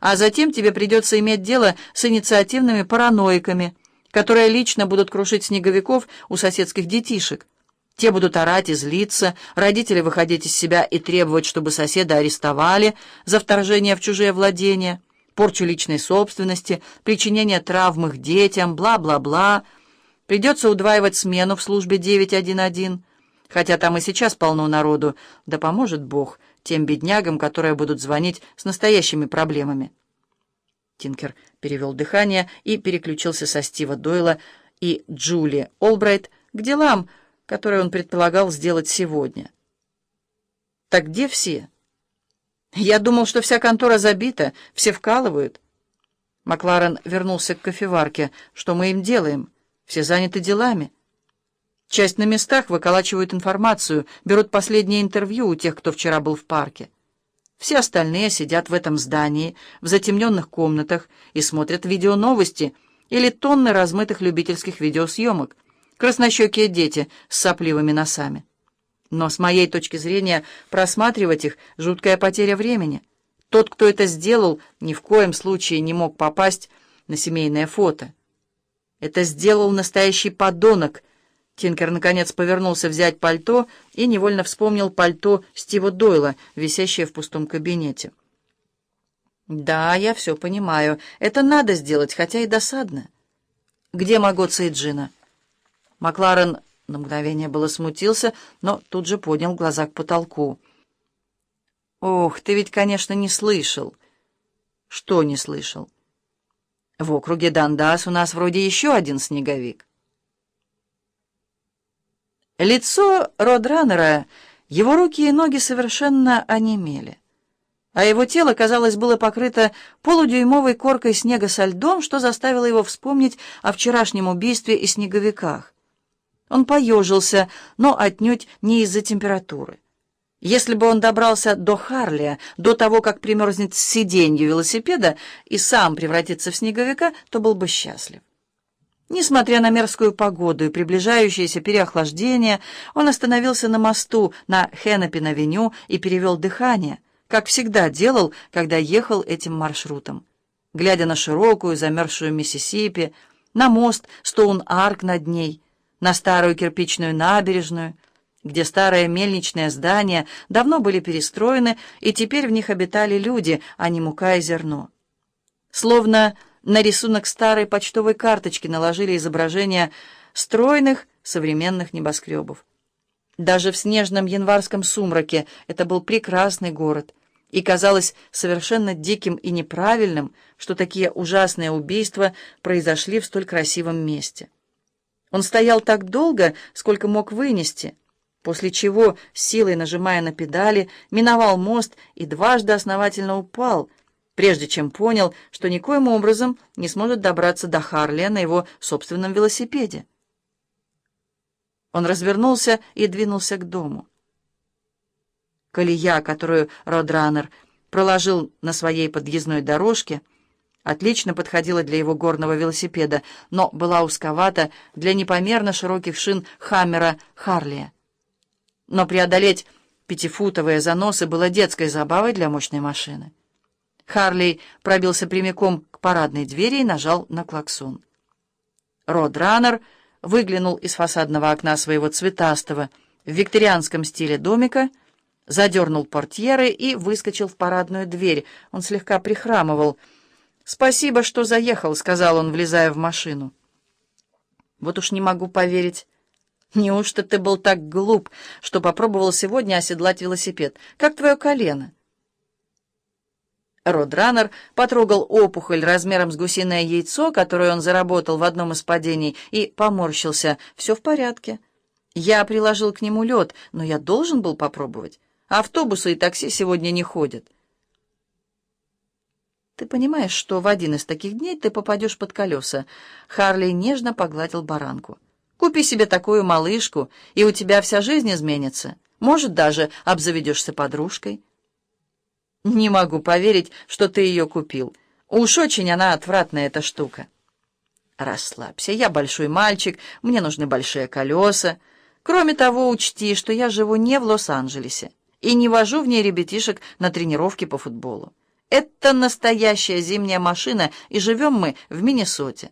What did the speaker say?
а затем тебе придется иметь дело с инициативными параноиками, которые лично будут крушить снеговиков у соседских детишек. Те будут орать и злиться, родители выходить из себя и требовать, чтобы соседа арестовали за вторжение в чужие владения, порчу личной собственности, причинение травм их детям, бла-бла-бла. Придется удваивать смену в службе 911, хотя там и сейчас полно народу, да поможет Бог тем беднягам, которые будут звонить с настоящими проблемами. Тинкер перевел дыхание и переключился со Стива Дойла и Джули Олбрайт к делам, которые он предполагал сделать сегодня. «Так где все?» «Я думал, что вся контора забита, все вкалывают». Макларен вернулся к кофеварке. «Что мы им делаем? Все заняты делами». Часть на местах выколачивают информацию, берут последнее интервью у тех, кто вчера был в парке. Все остальные сидят в этом здании, в затемненных комнатах и смотрят видеоновости или тонны размытых любительских видеосъемок. Краснощекие дети с сопливыми носами. Но с моей точки зрения просматривать их — жуткая потеря времени. Тот, кто это сделал, ни в коем случае не мог попасть на семейное фото. Это сделал настоящий подонок — Тинкер, наконец, повернулся взять пальто и невольно вспомнил пальто Стива Дойла, висящее в пустом кабинете. «Да, я все понимаю. Это надо сделать, хотя и досадно. Где Магоца и Джина?» Макларен на мгновение было смутился, но тут же поднял глаза к потолку. «Ох, ты ведь, конечно, не слышал». «Что не слышал?» «В округе Дандас у нас вроде еще один снеговик». Лицо Родранера, его руки и ноги совершенно онемели, а его тело, казалось, было покрыто полудюймовой коркой снега со льдом, что заставило его вспомнить о вчерашнем убийстве и снеговиках. Он поежился, но отнюдь не из-за температуры. Если бы он добрался до Харлия, до того, как примерзнет с сиденью велосипеда и сам превратится в снеговика, то был бы счастлив. Несмотря на мерзкую погоду и приближающееся переохлаждение, он остановился на мосту на Хеннепин-авеню и перевел дыхание, как всегда делал, когда ехал этим маршрутом. Глядя на широкую замерзшую Миссисипи, на мост Стоун-Арк над ней, на старую кирпичную набережную, где старые мельничные здания давно были перестроены, и теперь в них обитали люди, а не мука и зерно. Словно на рисунок старой почтовой карточки наложили изображения стройных современных небоскребов. Даже в снежном январском сумраке это был прекрасный город, и казалось совершенно диким и неправильным, что такие ужасные убийства произошли в столь красивом месте. Он стоял так долго, сколько мог вынести, после чего, силой нажимая на педали, миновал мост и дважды основательно упал — прежде чем понял, что никоим образом не сможет добраться до Харли на его собственном велосипеде. Он развернулся и двинулся к дому. Колея, которую Родранер проложил на своей подъездной дорожке, отлично подходила для его горного велосипеда, но была узковата для непомерно широких шин Хаммера Харлия. Но преодолеть пятифутовые заносы было детской забавой для мощной машины. Харлей пробился прямиком к парадной двери и нажал на клаксон. Род-раннер выглянул из фасадного окна своего цветастого в викторианском стиле домика, задернул портьеры и выскочил в парадную дверь. Он слегка прихрамывал. «Спасибо, что заехал», — сказал он, влезая в машину. «Вот уж не могу поверить. Неужто ты был так глуп, что попробовал сегодня оседлать велосипед? Как твое колено?» Родранер потрогал опухоль размером с гусиное яйцо, которое он заработал в одном из падений, и поморщился. «Все в порядке. Я приложил к нему лед, но я должен был попробовать. Автобусы и такси сегодня не ходят». «Ты понимаешь, что в один из таких дней ты попадешь под колеса?» Харли нежно погладил баранку. «Купи себе такую малышку, и у тебя вся жизнь изменится. Может, даже обзаведешься подружкой». «Не могу поверить, что ты ее купил. Уж очень она отвратная, эта штука». «Расслабься, я большой мальчик, мне нужны большие колеса. Кроме того, учти, что я живу не в Лос-Анджелесе и не вожу в ней ребятишек на тренировки по футболу. Это настоящая зимняя машина, и живем мы в Миннесоте.